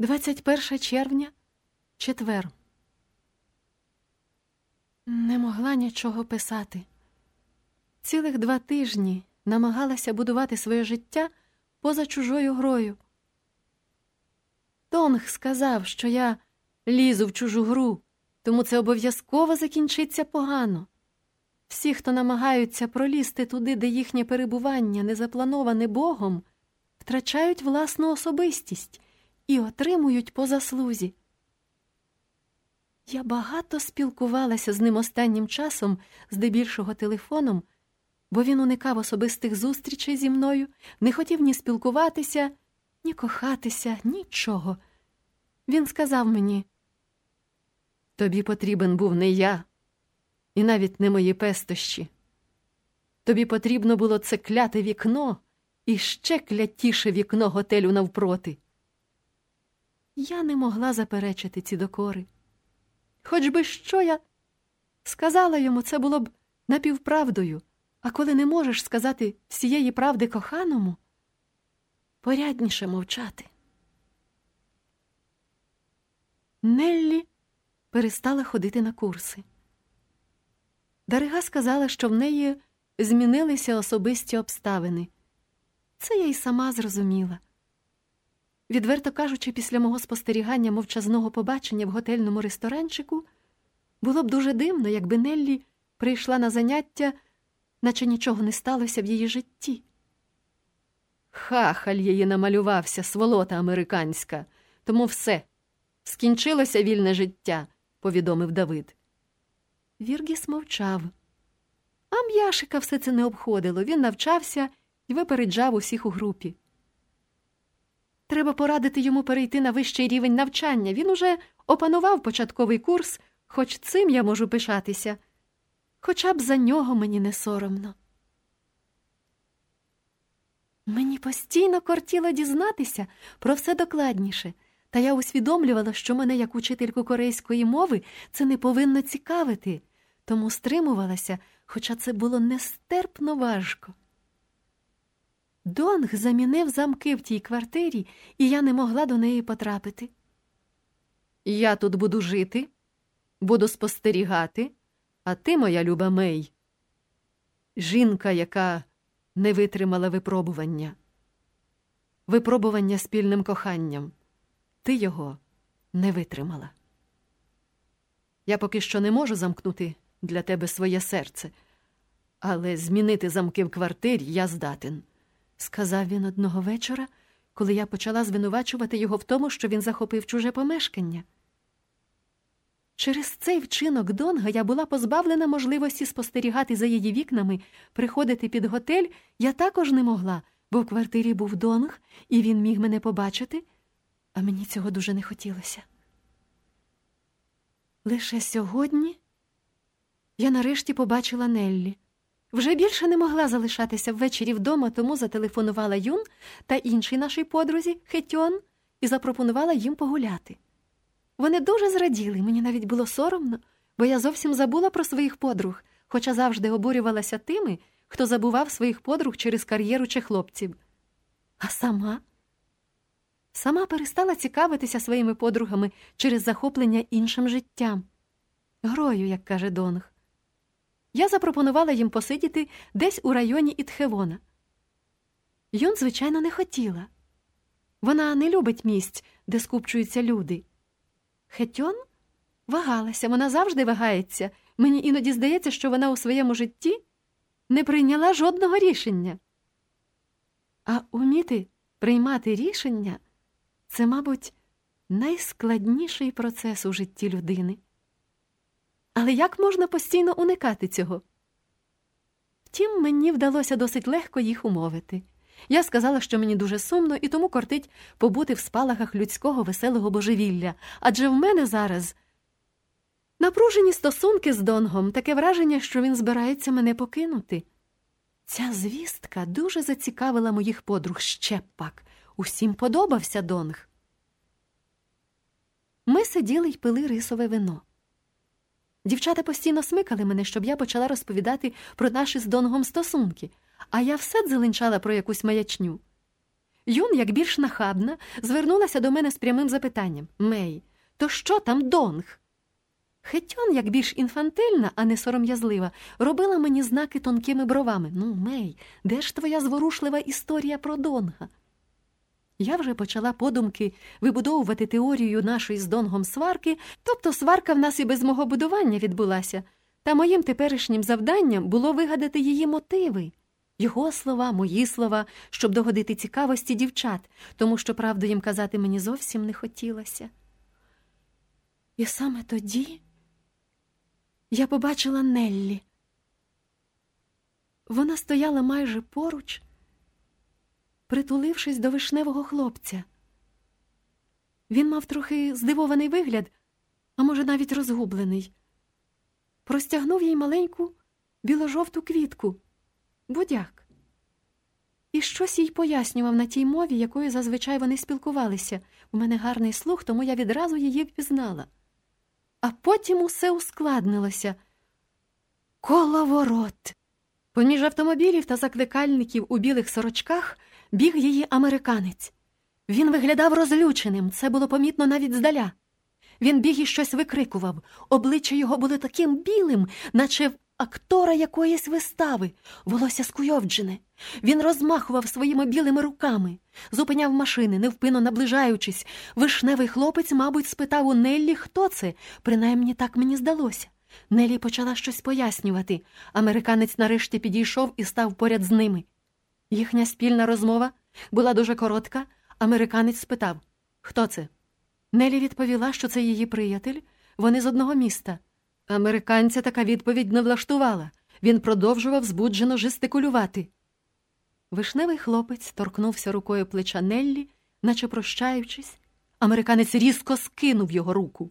21 червня, четвер. Не могла нічого писати. Цілих два тижні намагалася будувати своє життя поза чужою грою. Тонг сказав, що я лізу в чужу гру, тому це обов'язково закінчиться погано. Всі, хто намагаються пролізти туди, де їхнє перебування не заплановане Богом, втрачають власну особистість і отримують по заслузі. Я багато спілкувалася з ним останнім часом, здебільшого телефоном, бо він уникав особистих зустрічей зі мною, не хотів ні спілкуватися, ні кохатися, нічого. Він сказав мені: Тобі потрібен був не я, і навіть не мої пестощі. Тобі потрібно було це кляте вікно і ще клятіше вікно готелю навпроти. Я не могла заперечити ці докори. Хоч би що я сказала йому, це було б напівправдою, а коли не можеш сказати всієї правди коханому, порядніше мовчати. Неллі перестала ходити на курси. Дарига сказала, що в неї змінилися особисті обставини. Це я й сама зрозуміла. Відверто кажучи, після мого спостерігання мовчазного побачення в готельному ресторанчику, було б дуже дивно, якби Неллі прийшла на заняття, наче нічого не сталося в її житті. Хахаль її намалювався, сволота американська, тому все, скінчилося вільне життя, повідомив Давид. Віргіс мовчав. А м'яшика все це не обходило. Він навчався і випереджав усіх у групі. Треба порадити йому перейти на вищий рівень навчання. Він уже опанував початковий курс, хоч цим я можу пишатися. Хоча б за нього мені не соромно. Мені постійно кортіло дізнатися про все докладніше, та я усвідомлювала, що мене, як учительку корейської мови, це не повинно цікавити, тому стримувалася, хоча це було нестерпно важко. Донг замінив замки в тій квартирі, і я не могла до неї потрапити. Я тут буду жити, буду спостерігати, а ти, моя люба Мей, жінка, яка не витримала випробування, випробування спільним коханням. Ти його не витримала. Я поки що не можу замкнути для тебе своє серце, але змінити замки в квартирі я здатен сказав він одного вечора, коли я почала звинувачувати його в тому, що він захопив чуже помешкання. Через цей вчинок Донга я була позбавлена можливості спостерігати за її вікнами, приходити під готель я також не могла, бо в квартирі був Донг, і він міг мене побачити, а мені цього дуже не хотілося. Лише сьогодні я нарешті побачила Неллі. Вже більше не могла залишатися ввечері вдома, тому зателефонувала Юн та іншій нашій подрузі Хетьон і запропонувала їм погуляти. Вони дуже зраділи, мені навіть було соромно, бо я зовсім забула про своїх подруг, хоча завжди обурювалася тими, хто забував своїх подруг через кар'єру чи хлопців. А сама Сама перестала цікавитися своїми подругами через захоплення іншим життям. Грою, як каже Донг. Я запропонувала їм посидіти десь у районі Ітхевона. Юн, звичайно, не хотіла. Вона не любить місць, де скупчуються люди. Хетьон вагалася, вона завжди вагається. Мені іноді здається, що вона у своєму житті не прийняла жодного рішення. А уміти приймати рішення це, мабуть, найскладніший процес у житті людини. Але як можна постійно уникати цього? Втім, мені вдалося досить легко їх умовити. Я сказала, що мені дуже сумно і тому кортить побути в спалахах людського веселого божевілля, адже в мене зараз напружені стосунки з Донгом, таке враження, що він збирається мене покинути. Ця звістка дуже зацікавила моїх подруг ще пак. Усім подобався Донг. Ми сиділи й пили рисове вино. Дівчата постійно смикали мене, щоб я почала розповідати про наші з Донгом стосунки, а я все дзеленчала про якусь маячню. Юн, як більш нахабна, звернулася до мене з прямим запитанням Мей, то що там донг? Хетьон, як більш інфантильна, а не сором'язлива, робила мені знаки тонкими бровами. Ну, Мей, де ж твоя зворушлива історія про Донга? Я вже почала подумки вибудовувати теорію нашої з Донгом сварки, тобто сварка в нас і без мого будування відбулася, та моїм теперішнім завданням було вигадати її мотиви. Його слова, мої слова, щоб догодити цікавості дівчат, тому що правду їм казати мені зовсім не хотілося. І саме тоді я побачила Неллі. Вона стояла майже поруч, притулившись до вишневого хлопця. Він мав трохи здивований вигляд, а може, навіть розгублений. Простягнув їй маленьку біло-жовту квітку, будяк. І щось їй пояснював на тій мові, якою зазвичай вони спілкувалися. У мене гарний слух, тому я відразу її впізнала. А потім усе ускладнилося. Коловорот. Поміж автомобілів та закликальників у білих сорочках біг її американець. Він виглядав розлюченим, це було помітно навіть здаля. Він біг і щось викрикував. Обличчя його було таким білим, наче в актора якоїсь вистави, волосся скуйовджене. Він розмахував своїми білими руками, зупиняв машини, невпинно наближаючись. Вишневий хлопець, мабуть, спитав у Неллі, хто це, принаймні так мені здалося. Неллі почала щось пояснювати. Американець нарешті підійшов і став поряд з ними. Їхня спільна розмова була дуже коротка. Американець спитав Хто це? Нелі відповіла, що це її приятель, вони з одного міста. Американця така відповідь не влаштувала. Він продовжував збуджено жестикулювати. Вишневий хлопець торкнувся рукою плеча Неллі, наче прощаючись, американець різко скинув його руку.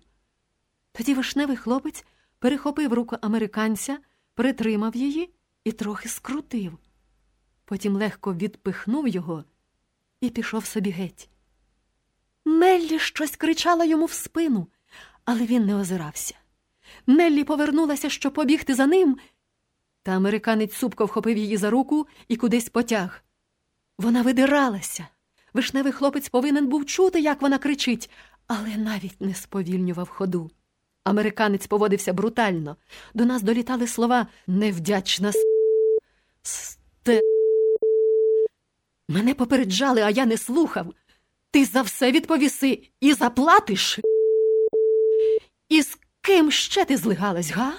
Тоді вишневий хлопець перехопив руку американця, притримав її і трохи скрутив. Потім легко відпихнув його і пішов собі геть. Неллі щось кричала йому в спину, але він не озирався. Неллі повернулася, щоб побігти за ним, та американець супко вхопив її за руку і кудись потяг. Вона видиралася. Вишневий хлопець повинен був чути, як вона кричить, але навіть не сповільнював ходу. Американець поводився брутально. До нас долітали слова невдячна с... Мене попереджали, а я не слухав. Ти за все відповіси і заплатиш. І з ким ще ти злигалась, га?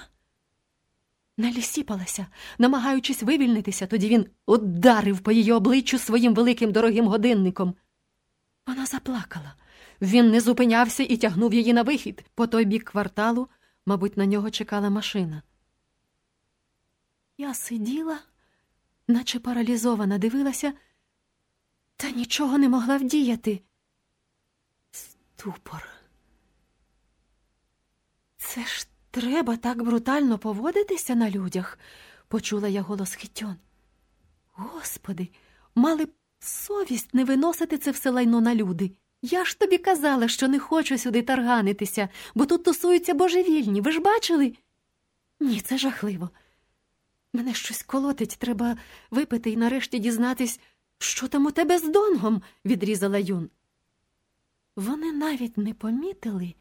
Нелі сіпалася, намагаючись вивільнитися, тоді він ударив по її обличчю своїм великим дорогим годинником. Вона заплакала. Він не зупинявся і тягнув її на вихід. По той бік кварталу, мабуть, на нього чекала машина. Я сиділа, наче паралізована, дивилася, та нічого не могла вдіяти. Ступор. Це ж треба так брутально поводитися на людях, почула я голос Хітьон. Господи, мали б совість не виносити це все лайно на люди. Я ж тобі казала, що не хочу сюди тарганитися, бо тут тусуються божевільні. Ви ж бачили? Ні, це жахливо. Мене щось колотить, треба випити і нарешті дізнатись, що там у тебе з донгом, відрізала Юн. Вони навіть не помітили,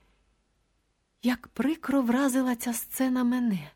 як прикро вразила ця сцена мене.